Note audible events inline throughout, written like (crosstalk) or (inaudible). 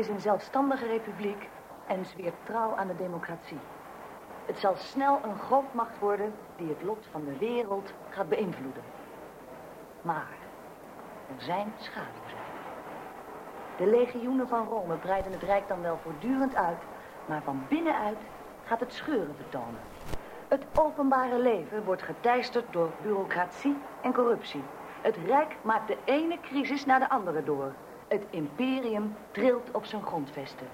Is een zelfstandige republiek en zweert trouw aan de democratie. Het zal snel een grootmacht worden die het lot van de wereld gaat beïnvloeden. Maar er zijn schaduwzijden. De legioenen van Rome breiden het rijk dan wel voortdurend uit, maar van binnenuit gaat het scheuren vertonen. Het openbare leven wordt geteisterd door bureaucratie en corruptie. Het rijk maakt de ene crisis na de andere door. Het imperium trilt op zijn grondvesten.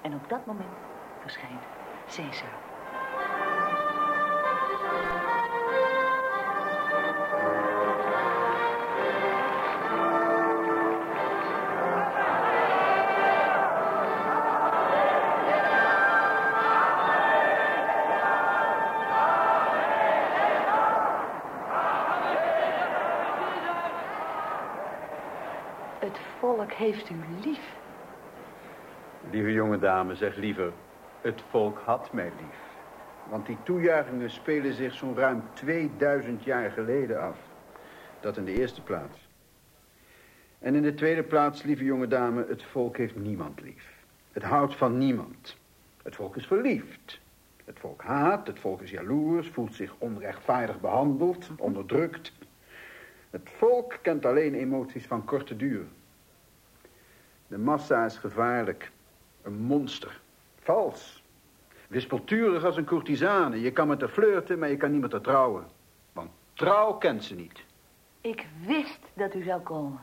En op dat moment verschijnt Caesar. Heeft u lief. Lieve jonge dame, zeg liever, het volk had mij lief. Want die toejuichingen spelen zich zo'n ruim 2000 jaar geleden af. Dat in de eerste plaats. En in de tweede plaats, lieve jonge dame, het volk heeft niemand lief. Het houdt van niemand. Het volk is verliefd. Het volk haat, het volk is jaloers, voelt zich onrechtvaardig behandeld, onderdrukt. Het volk kent alleen emoties van korte duur. De massa is gevaarlijk. Een monster. Vals. Wispelturig als een courtisane. Je kan met haar flirten, maar je kan niet met haar trouwen. Want trouw kent ze niet. Ik wist dat u zou komen.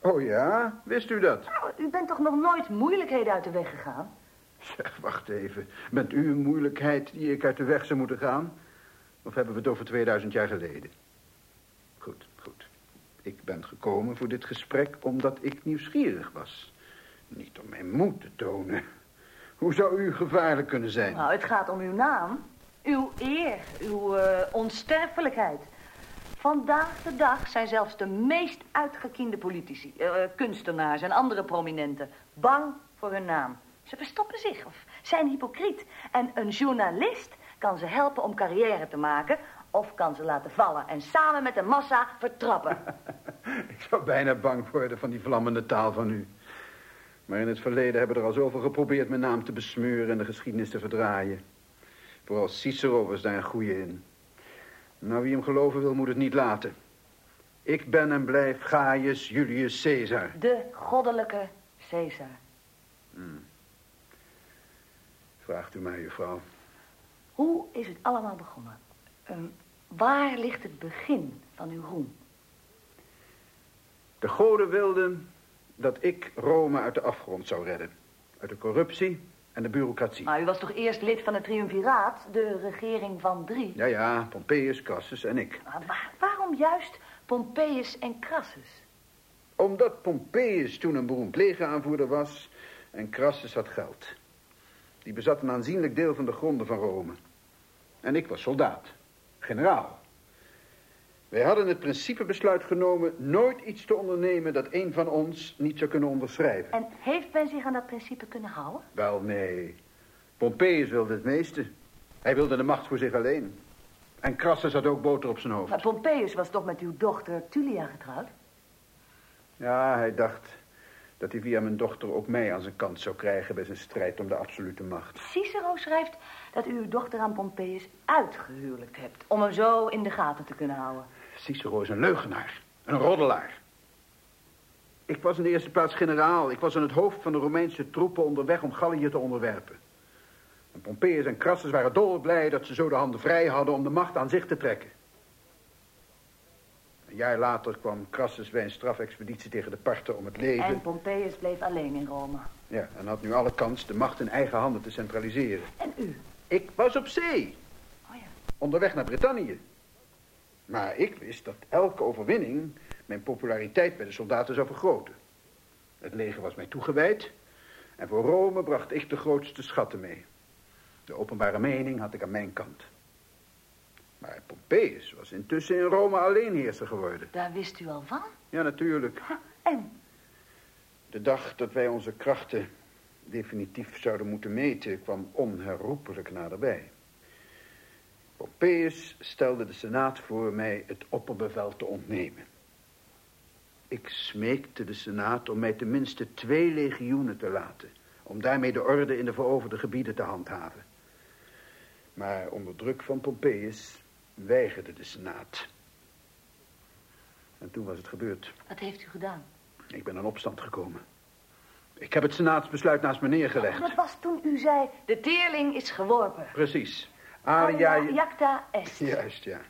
Oh ja, wist u dat? Nou, u bent toch nog nooit moeilijkheden uit de weg gegaan? Zeg, wacht even. Bent u een moeilijkheid die ik uit de weg zou moeten gaan? Of hebben we het over 2000 jaar geleden? Goed, goed. Ik ben gekomen voor dit gesprek omdat ik nieuwsgierig was. Niet om mijn moed te tonen. Hoe zou u gevaarlijk kunnen zijn? Nou, het gaat om uw naam, uw eer, uw eh, onsterfelijkheid. Vandaag de dag zijn zelfs de meest uitgekiende politici, eh, kunstenaars en andere prominenten bang voor hun naam. Ze verstoppen zich of zijn hypocriet. En een journalist kan ze helpen om carrière te maken of kan ze laten vallen en samen met de massa vertrappen. (laughs) ik zou bijna bang worden van die vlammende taal van u. Maar in het verleden hebben er al zoveel geprobeerd mijn naam te besmeuren en de geschiedenis te verdraaien. Vooral Cicero was daar een goeie in. Nou, wie hem geloven wil, moet het niet laten. Ik ben en blijf Gaius Julius Caesar. De goddelijke Caesar. Hmm. Vraagt u mij, juffrouw. Hoe is het allemaal begonnen? Waar ligt het begin van uw roem? De goden wilden dat ik Rome uit de afgrond zou redden. Uit de corruptie en de bureaucratie. Maar u was toch eerst lid van het triumviraat, de regering van drie? Ja, ja, Pompeius, Crassus en ik. Maar waarom juist Pompeius en Crassus? Omdat Pompeius toen een beroemd legeraanvoerder was en Crassus had geld. Die bezat een aanzienlijk deel van de gronden van Rome. En ik was soldaat, generaal. Wij hadden het principebesluit genomen nooit iets te ondernemen dat een van ons niet zou kunnen onderschrijven. En heeft men zich aan dat principe kunnen houden? Wel, nee. Pompeius wilde het meeste. Hij wilde de macht voor zich alleen. En Crassus had ook boter op zijn hoofd. Maar Pompeius was toch met uw dochter Tulia getrouwd? Ja, hij dacht dat hij via mijn dochter ook mij aan zijn kant zou krijgen bij zijn strijd om de absolute macht. Cicero schrijft dat u uw dochter aan Pompeius uitgehuwelijkt hebt... om hem zo in de gaten te kunnen houden. Cicero is een leugenaar, een roddelaar. Ik was in de eerste plaats generaal. Ik was aan het hoofd van de Romeinse troepen onderweg om Gallië te onderwerpen. En Pompeius en Crassus waren dolblij dat ze zo de handen vrij hadden om de macht aan zich te trekken. Een jaar later kwam Crassus bij een strafexpeditie tegen de Parten om het leven. En Pompeius bleef alleen in Rome. Ja, en had nu alle kans de macht in eigen handen te centraliseren. En u? Ik was op zee. Oh ja. Onderweg naar Brittannië. Maar ik wist dat elke overwinning mijn populariteit bij de soldaten zou vergroten. Het leger was mij toegewijd en voor Rome bracht ik de grootste schatten mee. De openbare mening had ik aan mijn kant. Maar Pompeius was intussen in Rome alleenheerser geworden. Daar wist u al van? Ja, natuurlijk. En? De dag dat wij onze krachten definitief zouden moeten meten... kwam onherroepelijk naderbij. Pompeius stelde de Senaat voor mij het opperbevel te ontnemen. Ik smeekte de Senaat om mij tenminste twee legioenen te laten... om daarmee de orde in de veroverde gebieden te handhaven. Maar onder druk van Pompeius weigerde de Senaat. En toen was het gebeurd. Wat heeft u gedaan? Ik ben in opstand gekomen. Ik heb het senaatsbesluit naast me neergelegd. Dat was toen u zei, de teerling is geworpen. Precies. Aria... Jacta est. (laughs) Juist, ja.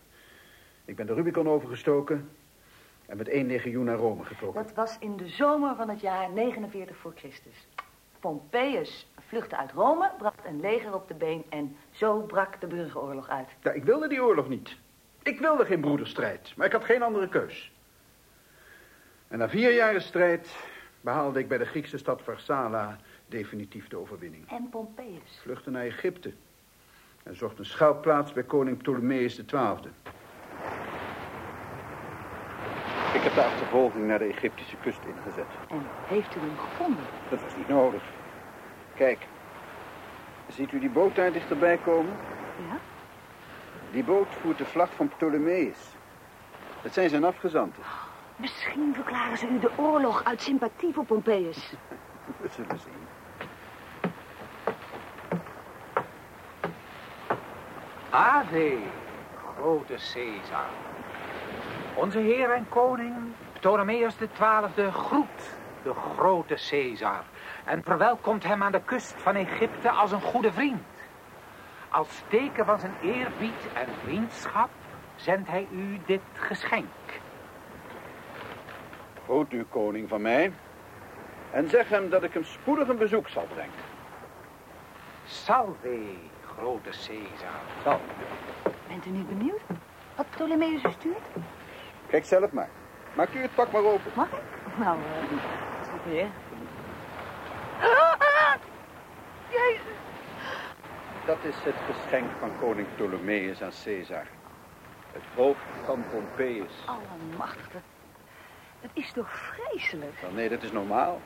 Ik ben de Rubicon overgestoken en met één legioen naar Rome getrokken. Dat was in de zomer van het jaar 49 voor Christus. Pompeius vluchtte uit Rome, bracht een leger op de been en zo brak de burgeroorlog uit. Ja, ik wilde die oorlog niet. Ik wilde geen broederstrijd, maar ik had geen andere keus. En na vier jaren strijd behaalde ik bij de Griekse stad Pharsala definitief de overwinning. En Pompeius? Vluchtte naar Egypte en zocht een schuilplaats bij koning Ptolemeus XII. Ik heb de achtervolging naar de Egyptische kust ingezet. En heeft u hem gevonden? Dat was niet nodig. Kijk, ziet u die boot daar dichterbij komen? Ja? Die boot voert de vlag van Ptolemeus. Dat zijn zijn afgezanten. Misschien verklaren ze u de oorlog uit sympathie voor Pompeius. (laughs) We zullen zien. Ave, grote Caesar. Onze heer en koning Ptolemeus XII groet de grote Caesar en verwelkomt hem aan de kust van Egypte als een goede vriend. Als teken van zijn eerbied en vriendschap zendt hij u dit geschenk. Groet u, koning van mij. En zeg hem dat ik hem spoedig een bezoek zal brengen. Salve, grote Caesar. Salve. Bent u niet benieuwd wat Ptolemeus u stuurt? Kijk zelf maar. Maakt u het pak maar open. Mag ik? Nou, eh, uh, weer. Jezus. Dat is het geschenk van koning Ptolemeus aan Caesar. Het hoofd van Pompeius. Allemachtig, dat, dat is toch vreselijk? Wel, nee, dat is normaal.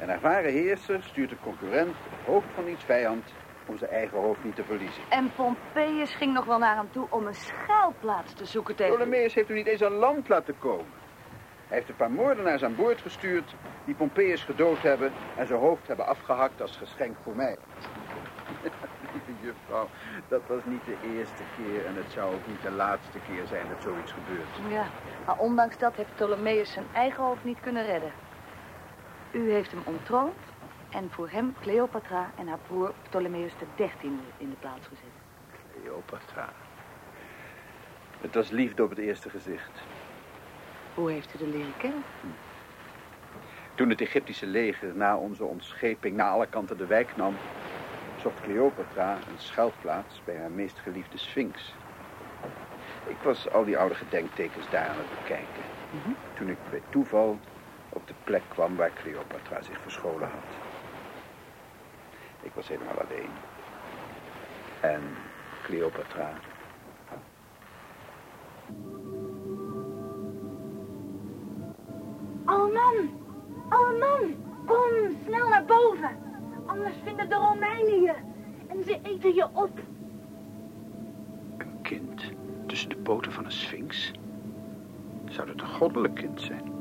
Een ervaren heerser stuurt een concurrent het hoofd van iets vijand om zijn eigen hoofd niet te verliezen. En Pompeius ging nog wel naar hem toe om een schuilplaats te zoeken tegen... Ptolemeus heeft u niet eens aan land laten komen. Hij heeft een paar moordenaars aan boord gestuurd die Pompeius gedood hebben en zijn hoofd hebben afgehakt als geschenk voor mij. Lieve (laughs) juffrouw, dat was niet de eerste keer en het zou ook niet de laatste keer zijn dat zoiets gebeurt. Ja, maar ondanks dat heeft Ptolemeus zijn eigen hoofd niet kunnen redden. U heeft hem ontroond en voor hem Cleopatra en haar broer Ptolemeus XIII in de plaats gezet. Cleopatra. Het was liefde op het eerste gezicht. Hoe heeft u de leren kennen? Toen het Egyptische leger na onze ontscheping naar alle kanten de wijk nam... zocht Cleopatra een schuilplaats bij haar meest geliefde Sphinx. Ik was al die oude gedenktekens daar aan het bekijken. Toen ik bij toeval op de plek kwam waar Cleopatra zich verscholen had. Ik was helemaal alleen. En Cleopatra Oh man, oh man, kom snel naar boven. Anders vinden de Romeinen je. En ze eten je op. Een kind tussen de poten van een sphinx? Zou dat een goddelijk kind zijn?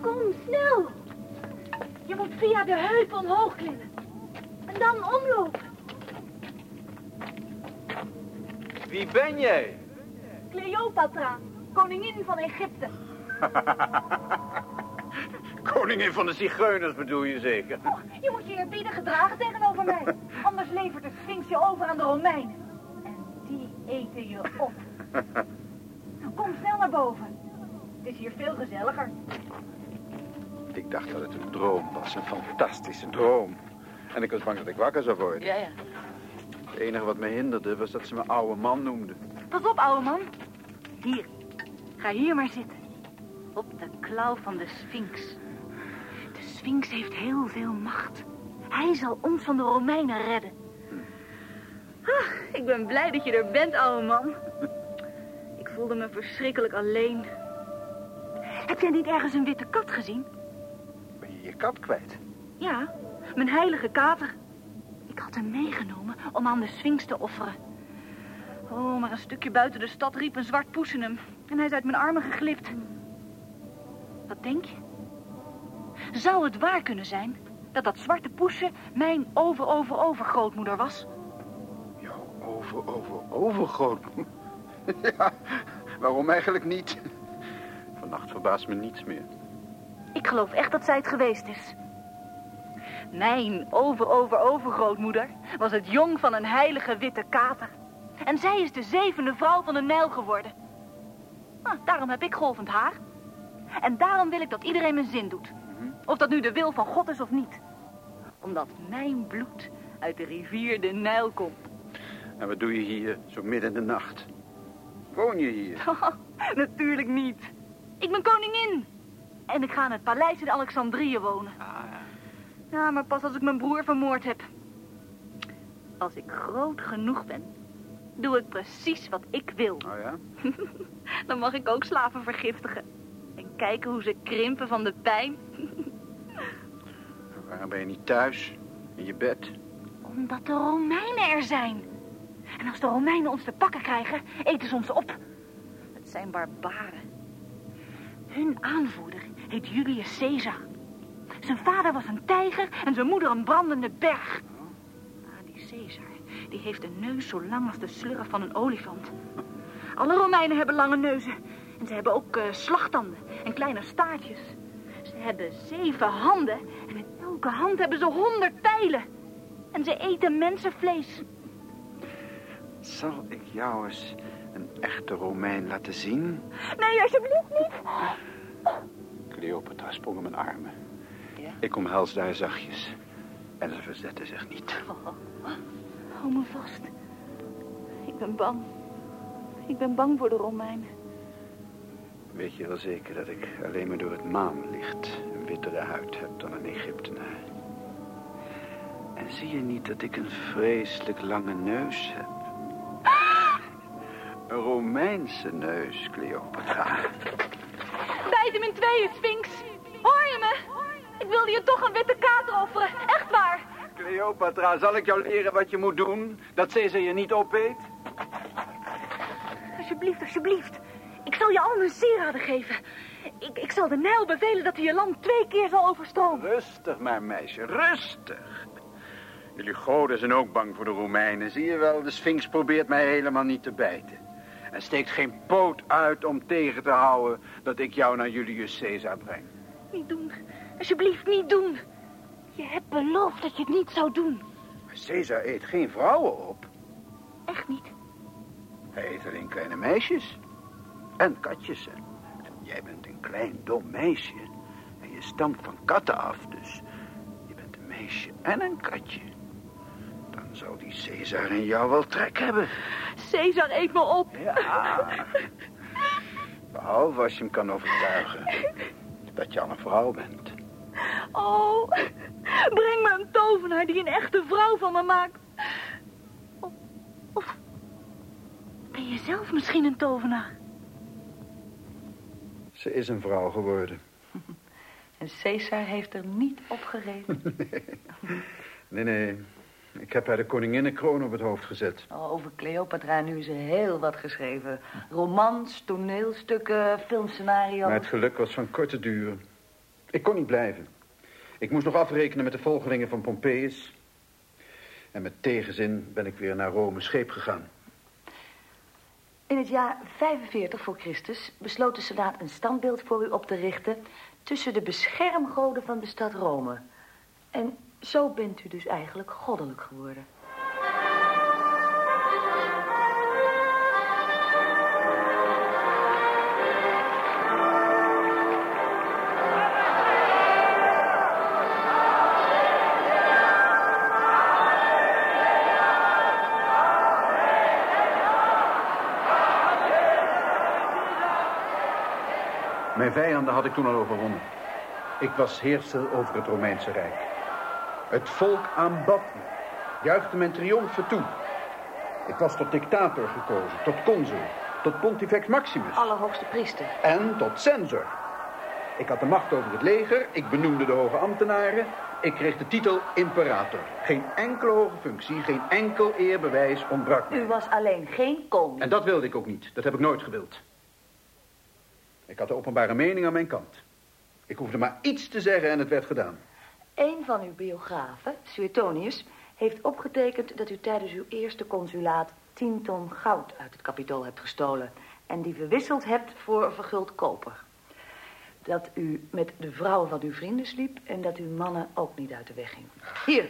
Kom snel. Je moet via de heup omhoog klimmen. En dan omlopen. Wie ben jij? Cleopatra, koningin van Egypte. (laughs) Koningin van de zigeuners bedoel je zeker? Och, je moet je eerbiedig gedragen tegenover mij. Anders levert de Sphinx je over aan de Romeinen. En die eten je op. (laughs) Kom snel naar boven. Het is hier veel gezelliger. Ik dacht dat het een droom was, een fantastische droom. En ik was bang dat ik wakker zou worden. Ja, ja. Het enige wat me hinderde was dat ze me oude man noemde. Pas op, ouwe man. Hier, ga hier maar zitten. Op de klauw van de Sphinx. De Sphinx heeft heel veel macht. Hij zal ons van de Romeinen redden. Ah, ik ben blij dat je er bent, ouwe man. Ik voelde me verschrikkelijk alleen. Heb jij niet ergens een witte kat gezien? Ben je je kat kwijt? Ja, mijn heilige kater. Ik had hem meegenomen om aan de Sphinx te offeren. Oh, maar een stukje buiten de stad riep een zwart poesen hem. En hij is uit mijn armen geglipt. Wat denk je? Zou het waar kunnen zijn dat dat zwarte poesje mijn over-over-overgrootmoeder was? Jouw over, over, overgroot. (laughs) ja, waarom eigenlijk niet? Vannacht verbaast me niets meer. Ik geloof echt dat zij het geweest is. Mijn over-over-overgrootmoeder was het jong van een heilige witte kater. En zij is de zevende vrouw van de Nijl geworden. Nou, daarom heb ik golvend haar. En daarom wil ik dat iedereen mijn zin doet. Of dat nu de wil van God is of niet. Omdat mijn bloed uit de rivier de Nijl komt. En wat doe je hier, zo midden in de nacht? Woon je hier? (laughs) Natuurlijk niet. Ik ben koningin. En ik ga in het paleis in Alexandrië wonen. Ah, Ja, maar pas als ik mijn broer vermoord heb. Als ik groot genoeg ben, doe ik precies wat ik wil. oh ja? (laughs) Dan mag ik ook slaven vergiftigen. En kijken hoe ze krimpen van de pijn. (laughs) Waarom ben je niet thuis? In je bed? Omdat de Romeinen er zijn. En als de Romeinen ons te pakken krijgen, eten ze ons op. Het zijn barbaren. Hun aanvoerder heet Julius Caesar. Zijn vader was een tijger en zijn moeder een brandende berg. Maar die Caesar, die heeft een neus zo lang als de slurf van een olifant. Alle Romeinen hebben lange neuzen. En ze hebben ook eh, slagtanden en kleine staartjes. Ze hebben zeven handen en in elke hand hebben ze honderd pijlen. En ze eten mensenvlees. Zal ik jou eens een echte Romein laten zien? Nee, alsjeblieft niet. Cleopatra sprong in mijn armen. Ik omhelsde haar zachtjes. En ze verzette zich niet. Hou me vast. Ik ben bang. Ik ben bang voor de Romeinen. Weet je wel zeker dat ik alleen maar door het maanlicht een wittere huid heb dan een Egyptenaar? En zie je niet dat ik een vreselijk lange neus heb? Een Romeinse neus, Cleopatra. Bijt hem in tweeën, Sphinx. Hoor je me? Ik wilde je toch een witte kater offeren. Echt waar. Cleopatra, zal ik jou leren wat je moet doen? Dat Caesar je niet opeet? Alsjeblieft, alsjeblieft. Ik zal je al mijn sieraden geven. Ik, ik zal de Nijl bevelen dat hij je land twee keer zal overstromen. Rustig maar, meisje, rustig. Jullie goden zijn ook bang voor de Romeinen. Zie je wel, de Sphinx probeert mij helemaal niet te bijten. En steekt geen poot uit om tegen te houden dat ik jou naar Julius Caesar breng. Niet doen. Alsjeblieft, niet doen. Je hebt beloofd dat je het niet zou doen. Maar Caesar eet geen vrouwen op. Echt niet. Hij eet alleen kleine meisjes. En katjes. Jij bent een klein dom meisje. En je stamt van katten af, dus je bent een meisje en een katje. Dan zou die Caesar in jou wel trek hebben. Caesar eet me op. Ja. Behalve als je hem kan overtuigen dat je al een vrouw bent. Oh, breng me een tovenaar die een echte vrouw van me maakt. Of, of ben je zelf misschien een tovenaar? Ze is een vrouw geworden. (laughs) En Caesar heeft er niet op gereden. (laughs) Nee, nee. Ik heb haar de koninginnenkroon op het hoofd gezet. Oh, over Cleopatra nu is er heel wat geschreven. Romans, toneelstukken, filmscenario's. Maar het geluk was van korte duur. Ik kon niet blijven. Ik moest nog afrekenen met de volgelingen van Pompeius. En met tegenzin ben ik weer naar Rome scheep gegaan. In het jaar 45 voor Christus besloot de Senaat een standbeeld voor u op te richten... tussen de beschermgoden van de stad Rome. En zo bent u dus eigenlijk goddelijk geworden. Mijn vijanden had ik toen al overwonnen. Ik was heerser over het Romeinse Rijk. Het volk aanbad me, juichte mijn triomfen toe. Ik was tot dictator gekozen, tot consul, tot pontifex maximus Allerhoogste priester. en tot censor. Ik had de macht over het leger, ik benoemde de hoge ambtenaren, ik kreeg de titel imperator. Geen enkele hoge functie, geen enkel eerbewijs ontbrak me. U was alleen geen koning. En dat wilde ik ook niet. Dat heb ik nooit gewild. Ik had de openbare mening aan mijn kant. Ik hoefde maar iets te zeggen en het werd gedaan. Een van uw biografen, Suetonius, heeft opgetekend dat u tijdens uw eerste consulaat 10 ton goud uit het kapitool hebt gestolen en die verwisseld hebt voor verguld koper. Dat u met de vrouwen van uw vrienden sliep en dat uw mannen ook niet uit de weg gingen. Hier,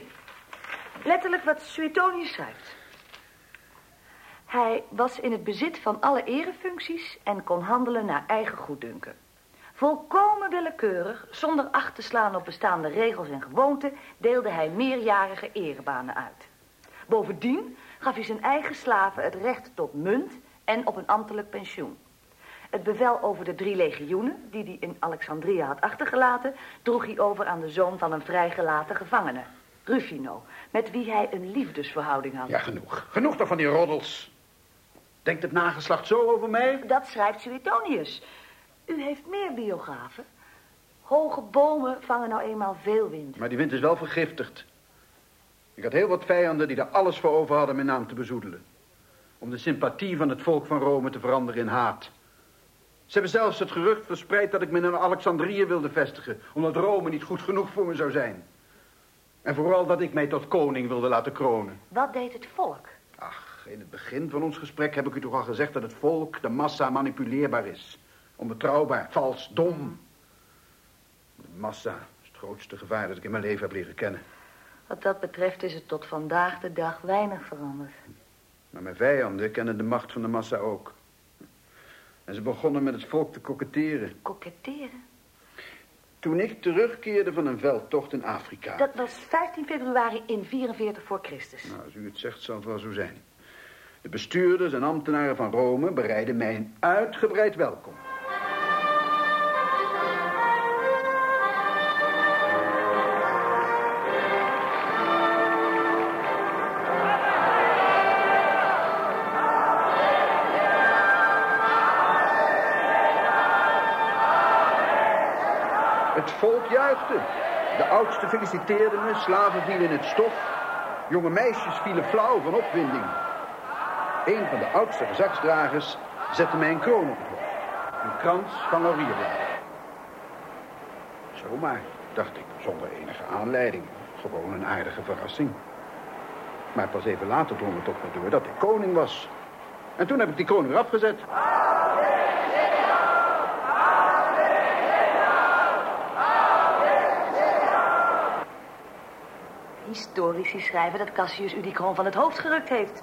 letterlijk wat Suetonius schrijft. Hij was in het bezit van alle erefuncties en kon handelen naar eigen goeddunken. Volkomen willekeurig, zonder acht te slaan op bestaande regels en gewoonten, deelde hij meerjarige erebanen uit. Bovendien gaf hij zijn eigen slaven het recht tot munt en op een ambtelijk pensioen. Het bevel over de drie legioenen, die hij in Alexandria had achtergelaten, droeg hij over aan de zoon van een vrijgelaten gevangene, Rufino, met wie hij een liefdesverhouding had. Ja, genoeg. Genoeg toch van die roddels. Denkt het nageslacht zo over mij? Dat schrijft Suetonius. U heeft meer biografen. Hoge bomen vangen nou eenmaal veel wind. Maar die wind is wel vergiftigd. Ik had heel wat vijanden die er alles voor over hadden mijn naam te bezoedelen. Om de sympathie van het volk van Rome te veranderen in haat. Ze hebben zelfs het gerucht verspreid dat ik me in Alexandrië wilde vestigen. Omdat Rome niet goed genoeg voor me zou zijn. En vooral dat ik mij tot koning wilde laten kronen. Wat deed het volk? Ach, in het begin van ons gesprek heb ik u toch al gezegd dat het volk, de massa, manipuleerbaar is. Onbetrouwbaar, vals, dom. De massa is het grootste gevaar dat ik in mijn leven heb leren kennen. Wat dat betreft is het tot vandaag de dag weinig veranderd. Maar mijn vijanden kennen de macht van de massa ook. En ze begonnen met het volk te koketteren. Koketteren? Toen ik terugkeerde van een veldtocht in Afrika... Dat was 15 februari in 44 voor Christus. Nou, als u het zegt, zal het wel zo zijn. De bestuurders en ambtenaren van Rome bereiden mij een uitgebreid welkom. Het volk juichte. De oudsten feliciteerden me, slaven vielen in het stof. Jonge meisjes vielen flauw van opwinding. Een van de oudste gezagsdragers zette mij een kroon op het hoofd. Een krans van laurierbladeren. Zomaar, dacht ik, zonder enige aanleiding. Gewoon een aardige verrassing. Maar pas even later drong het op me door dat ik koning was. En toen heb ik die kroon weer afgezet. Historici schrijven dat Cassius u die kroon van het hoofd gerukt heeft.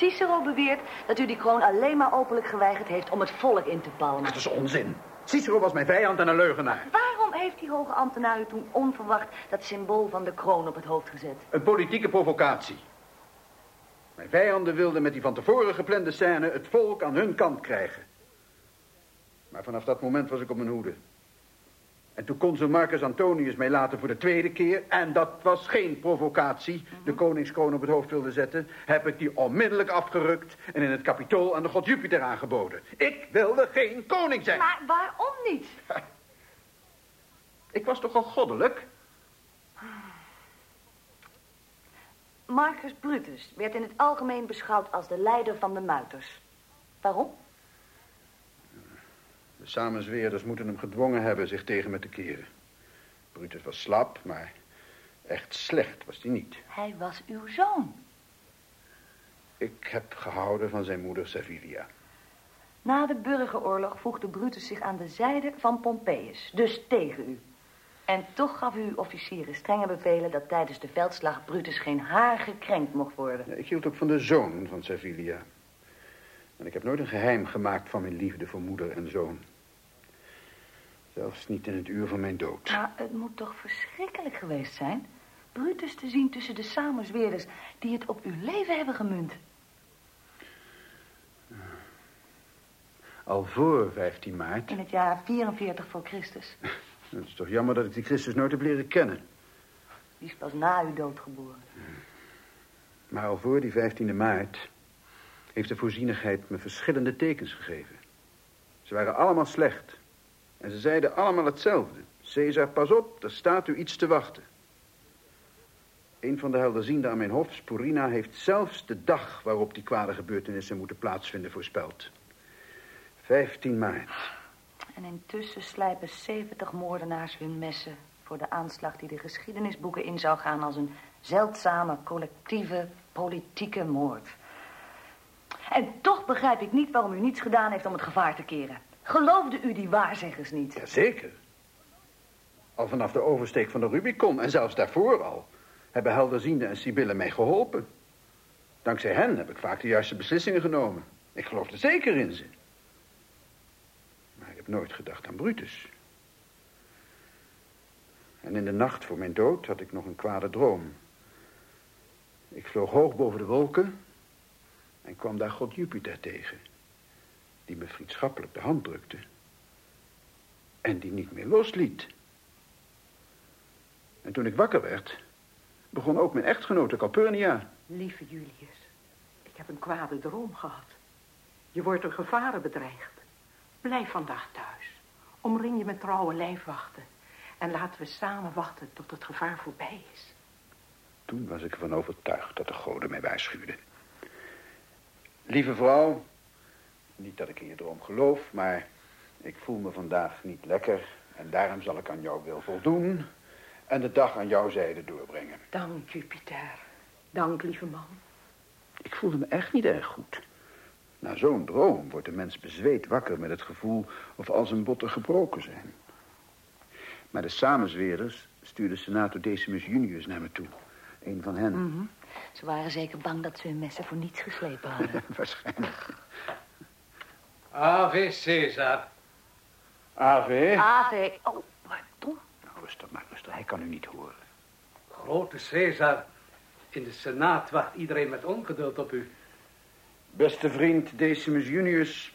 Cicero beweert dat u die kroon alleen maar openlijk geweigerd heeft om het volk in te palmen. Dat is onzin. Cicero was mijn vijand en een leugenaar. Waarom heeft die hoge ambtenaar u toen onverwacht dat symbool van de kroon op het hoofd gezet? Een politieke provocatie. Mijn vijanden wilden met die van tevoren geplande scène het volk aan hun kant krijgen. Maar vanaf dat moment was ik op mijn hoede. En toen consul Marcus Antonius mij later voor de tweede keer... en dat was geen provocatie, de koningskroon op het hoofd wilde zetten... heb ik die onmiddellijk afgerukt en in het kapitool aan de god Jupiter aangeboden. Ik wilde geen koning zijn. Maar waarom niet? (laughs) Ik was toch al goddelijk? Marcus Brutus werd in het algemeen beschouwd als de leider van de muiters. Waarom? De samenzweerders moeten hem gedwongen hebben zich tegen me te keren. Brutus was slap, maar echt slecht was hij niet. Hij was uw zoon. Ik heb gehouden van zijn moeder Servilia. Na de burgeroorlog voegde Brutus zich aan de zijde van Pompeius, dus tegen u. En toch gaf u officieren strenge bevelen dat tijdens de veldslag Brutus geen haar gekrenkt mocht worden. Ik hield ook van de zoon van Servilia. En ik heb nooit een geheim gemaakt van mijn liefde voor moeder en zoon. Zelfs niet in het uur van mijn dood. Maar het moet toch verschrikkelijk geweest zijn... Brutus te zien tussen de samenzweerders die het op uw leven hebben gemunt. Al voor 15 maart. In het jaar 44 voor Christus. (laughs) Het is toch jammer dat ik die Christus nooit heb leren kennen. Die is pas na uw dood geboren. Maar al voor die 15e maart heeft de voorzienigheid me verschillende tekens gegeven. Ze waren allemaal slecht. En ze zeiden allemaal hetzelfde. Caesar, pas op, er staat u iets te wachten. Een van de helderzienden aan mijn hof, Spurina, heeft zelfs de dag waarop die kwade gebeurtenissen moeten plaatsvinden voorspeld. 15 maart. En intussen slijpen 70 moordenaars hun messen... voor de aanslag die de geschiedenisboeken in zou gaan... als een zeldzame, collectieve, politieke moord. En toch begrijp ik niet waarom u niets gedaan heeft om het gevaar te keren. Geloofde u die waarzeggers niet? Jazeker. Al vanaf de oversteek van de Rubicon en zelfs daarvoor al... hebben Helderziende en Sibylle mij geholpen. Dankzij hen heb ik vaak de juiste beslissingen genomen. Ik geloofde zeker in ze. Maar ik heb nooit gedacht aan Brutus. En in de nacht voor mijn dood had ik nog een kwade droom. Ik vloog hoog boven de wolken en kwam daar God Jupiter tegen. Die me vriendschappelijk de hand drukte. En die niet meer losliet. En toen ik wakker werd, begon ook mijn echtgenote Calpurnia. Lieve Julius, ik heb een kwade droom gehad. Je wordt door gevaren bedreigd. Blijf vandaag thuis. Omring je met trouwe lijfwachten. En laten we samen wachten tot het gevaar voorbij is. Toen was ik ervan overtuigd dat de goden mij waarschuwden. Lieve vrouw, niet dat ik in je droom geloof, maar ik voel me vandaag niet lekker. En daarom zal ik aan jouw wil voldoen en de dag aan jouw zijde doorbrengen. Dank, Jupiter. Dank, lieve man. Ik voelde me echt niet erg goed. Na zo'n droom wordt de mens bezweet wakker met het gevoel of al zijn botten gebroken zijn. Maar de samenzweerders stuurde senator Decimus Junius naar me toe. Een van hen. Mhm. Ze waren zeker bang dat ze hun messen voor niets geslepen hadden. (laughs) Waarschijnlijk. Ave Caesar. Ave. Ave. Oh, pardon. Nou, rustig maar, rustig. Hij kan u niet horen. Grote Caesar, in de Senaat wacht iedereen met ongeduld op u. Beste vriend Decimus Junius,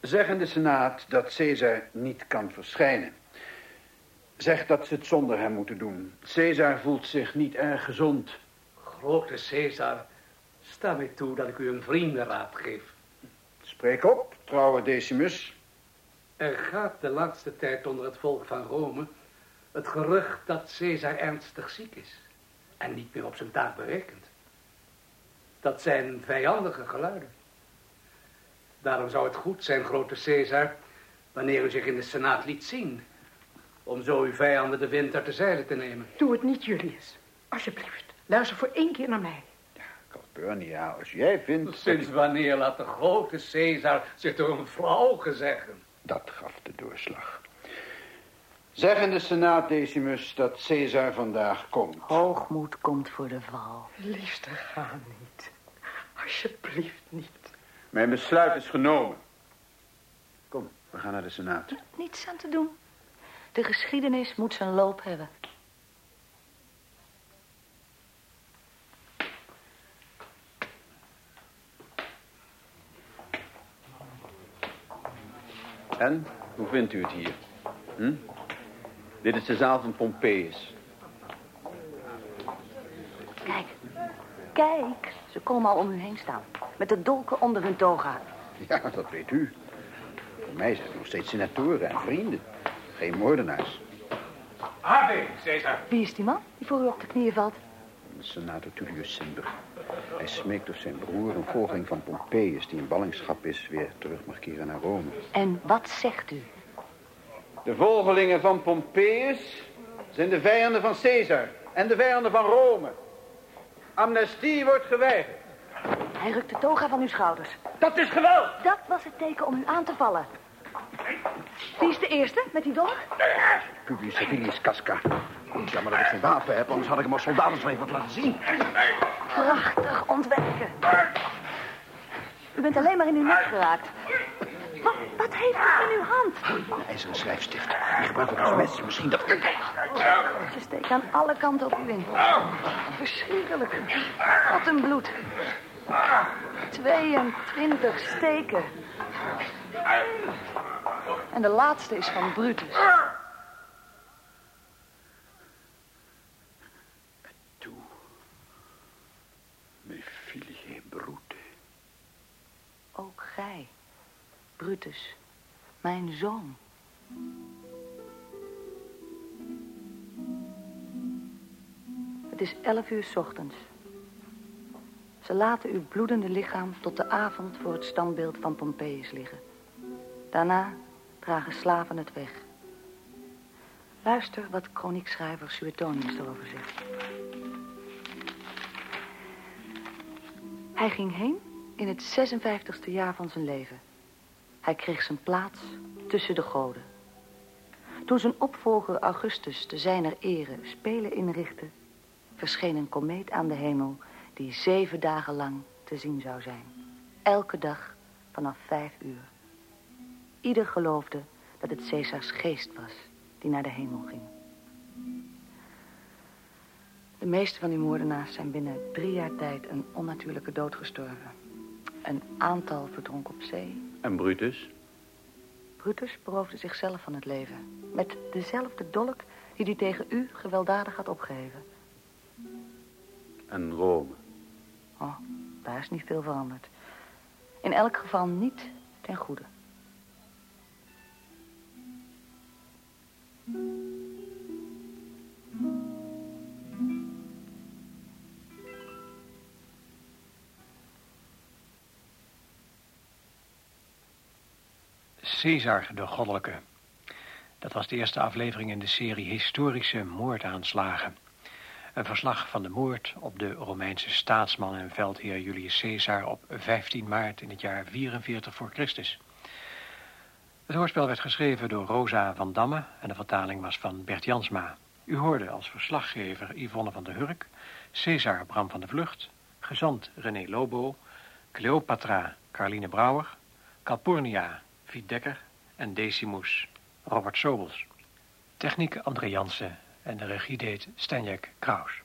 zeg in de Senaat dat Caesar niet kan verschijnen. Zeg dat ze het zonder hem moeten doen. Caesar voelt zich niet erg gezond. Grote Caesar, sta mij toe dat ik u een vriendenraad geef. Spreek op, trouwe Decimus. Er gaat de laatste tijd onder het volk van Rome het gerucht dat Caesar ernstig ziek is en niet meer op zijn taak berekent. Dat zijn vijandige geluiden. Daarom zou het goed zijn, grote Caesar, wanneer u zich in de Senaat liet zien, om zo uw vijanden de wind uit de zeilen te nemen. Doe het niet, Julius. Alsjeblieft, luister voor één keer naar mij. Calpurnia, als jij vindt... Sinds wanneer laat de grote Caesar zich door een vrouw gezeggen? Dat gaf de doorslag. Zeg in de Senaat, Decimus, dat Caesar vandaag komt. Hoogmoed komt voor de val. Liefste, ga niet. Alsjeblieft niet. Mijn besluit is genomen. Kom, we gaan naar de Senaat. Niets aan te doen. De geschiedenis moet zijn loop hebben. En, hoe vindt u het hier? Hm? Dit is de zaal van Pompeius. Kijk, kijk. Ze komen al om u heen staan. Met de dolken onder hun toga. Ja, dat weet u. Voor mij zijn het nog steeds senatoren en vrienden. Geen moordenaars. Ave Caesar. Wie is die man die voor u op de knieën valt? Senator Tullius Cimber. Hij smeekt of zijn broer, een volgeling van Pompeius... die in ballingschap is, weer terug mag keren naar Rome. En wat zegt u? De volgelingen van Pompeius zijn de vijanden van Caesar en de vijanden van Rome. Amnestie wordt geweigerd. Hij rukt de toga van uw schouders. Dat is geweld! Dat was het teken om u aan te vallen. Wie is de eerste met die dolk? Publius Servilius Casca. Jammer dat ik geen wapen heb, anders had ik hem als soldaten wat laten zien. Prachtig ontwerken. U bent alleen maar in uw nek geraakt. Wat, wat heeft u in uw hand? Een ijzeren schrijfstift. Die gebruikt als mes. Misschien dat... Ze steken aan alle kanten op u in. Verschrikkelijk. Wat een bloed. 22 steken. En de laatste is van Brutus. Tu, me filie brute. Ook gij, Brutus, mijn zoon. Het is elf uur 's ochtends. Ze laten uw bloedende lichaam tot de avond voor het standbeeld van Pompeius liggen. Daarna dragen slaven het weg. Luister wat chroniekschrijver Suetonius erover zegt. Hij ging heen in het 56e jaar van zijn leven. Hij kreeg zijn plaats tussen de goden. Toen zijn opvolger Augustus te zijner ere spelen inrichtte... verscheen een komeet aan de hemel die zeven dagen lang te zien zou zijn. Elke dag vanaf vijf uur. Ieder geloofde dat het Caesars geest was die naar de hemel ging. De meeste van die moordenaars zijn binnen drie jaar tijd een onnatuurlijke dood gestorven. Een aantal verdronk op zee. En Brutus? Brutus beroofde zichzelf van het leven. Met dezelfde dolk die hij tegen u gewelddadig had opgeheven. En Rome? Oh, daar is niet veel veranderd. In elk geval niet ten goede. Caesar de Goddelijke. Dat was de eerste aflevering in de serie Historische Moordaanslagen. Een verslag van de moord op de Romeinse staatsman en veldheer Julius Caesar op 15 maart in het jaar 44 voor Christus. Het hoorspel werd geschreven door Rosa van Damme en de vertaling was van Bert Jansma. U hoorde als verslaggever Yvonne van der Hurk, Caesar Bram van de Vlucht, gezant René Lobo, Cleopatra Carline Brouwer, Calpurnia Piet Dekker en Decimus Robert Sobels. Techniek André Jansen en de regie deed Stenjek Kraus.